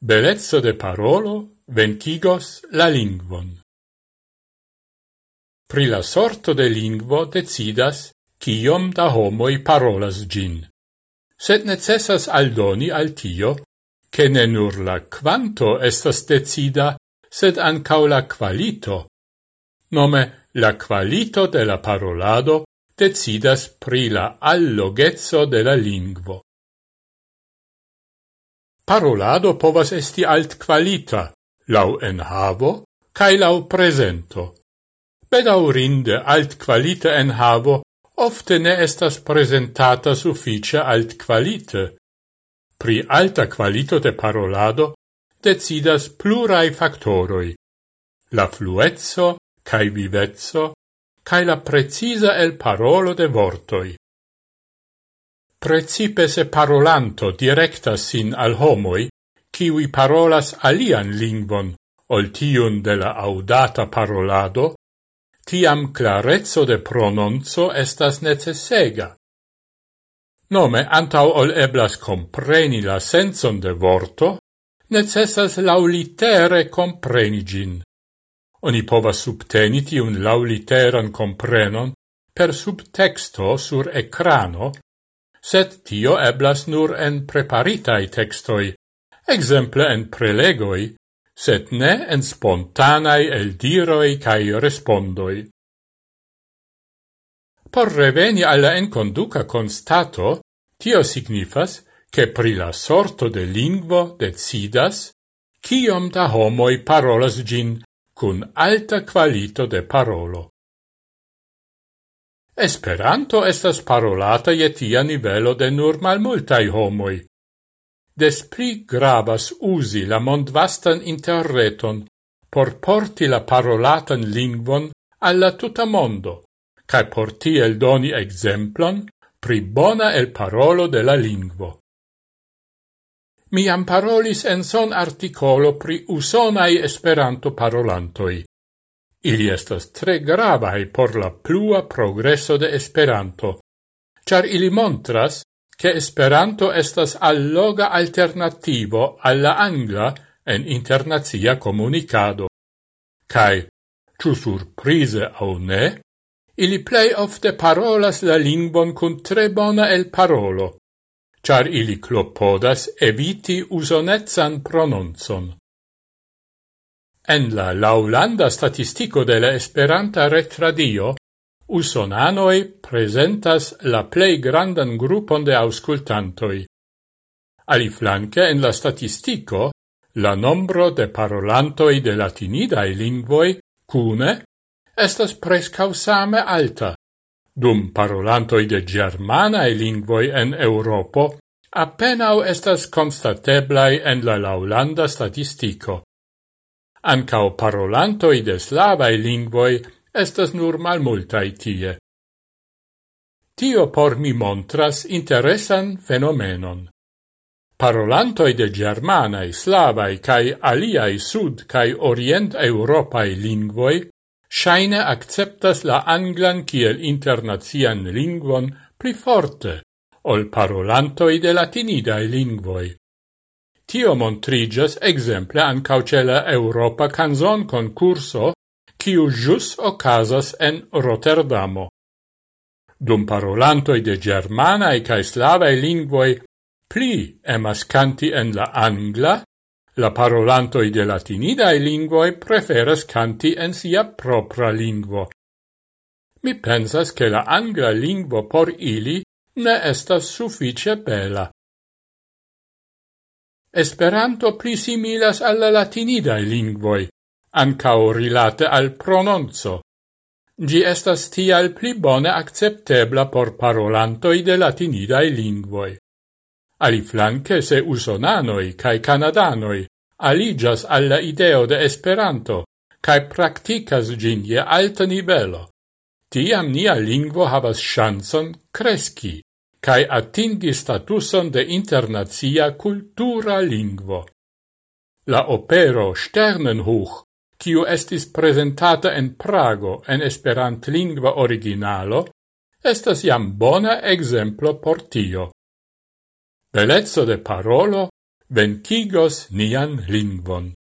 Belezzo de parolo vencigos la lingvon. Pri la sorto de lingvo decidas kiom da homoi parolas gin. Sed necessas aldoni al tio, che ne nur la quanto estas decida, sed ancau la qualito. Nome, la qualito de la parolado decidas pri la allogezzo de la lingvo parolado povas esti alt qualita, lau enhavo, cae lau presento. Bedaurinde alt qualita enhavo ofte ne estas presentata suffice alt qualite. Pri alta qualito de parolado decidas plurai factoroi. La fluezzo, cae vivezzo, cae la precisa el parolo de vortoi. Precipe se parolanto directas sin al homoi, kiwi parolas alian lingvon ol tiun de la audata parolado, tiam clarezzo de prononzo estas necessega. Nome, antau ol eblas compreni la senson de vorto, necessas laulitere comprenigin. Oni povas subteniti un lauliteran comprenon per subtexto sur ecrano sed tio eblas nur en preparitai textoi, exemple en prelegoi, sed ne en spontanai eldiroi cae respondoi. Por reveni alla enconduca constato, tio signifas che pri la sorto de lingvo decidas ciom da homoi parolas gin cun alta qualito de parolo. Esperanto estas parolata je tia nivelo de nur malmultai homoi. Des pli gravas usi la mondvastan interreton por porti la parolatan lingvon alla tuta mondo, cae por tiel doni exemplon pri bona el parolo de la lingvo. Mi am parolis en son articolo pri usonai esperanto parolantoi. Ili estas tre gravaj por la plua progreso de Esperanto, char ili montras che Esperanto estas alloga alternativo alla angla en internazia comunicado. Cai, ciu surprise au ne, ili plei ofte parolas la lingvon cun tre bona el parolo, char ili clopodas eviti usonezzan prononcon. En la laulanda statistico de la Esperanta retradio, usonanoi presentas la plei grandan grupon de auscultantoi. Aliflanque, en la statistico, la nombro de parolantoi de latinidae lingvoi, cune, estas prescau same alta, dum parolantoi de germanae lingvoi en Europo, appenao estas constateblai en la laulanda statistico. Ancao parolantoi de slavae lingvoi estas nur malmultai tie. Tio por mi montras interesan fenomenon. Parolantoi de germanae, slavae, cae aliai sud cae orient europae lingvoi shaine acceptas la anglan kiel internazian lingvon pli forte ol parolantoi de latinidae lingvoi. Tio montrigas exemple ancau ce Europa canzon concurso, quiu jus ocasas en Rotterdamo. Dum parolantoi de germanae cae slavae lingvoi pli emas canti en la angla, la parolantoi de latinidae lingvoi preferas canti en sia propra lingvo. Mi pensas che la angla lingvo por ili ne estas suffice bela. Esperanto pli similas alla latinidae lingvoi, ancao rilate al prononzo. Gi estas tial pli bone acceptebla por parolantoi de latinidae lingvoi. Ali flanque se usonanoi cae canadanoi aligas alla ideo de Esperanto cae practicas gin je alta nivelo, tiam nia lingvo havas chanson cresci cae atingi statuson de internazia cultura lingvo. La opero Sternenhuch, kiu estis presentata en Prago en esperantlingva originalo, estas jam bona exemplo por tio. Belezzo de parolo vencigos nian lingvon.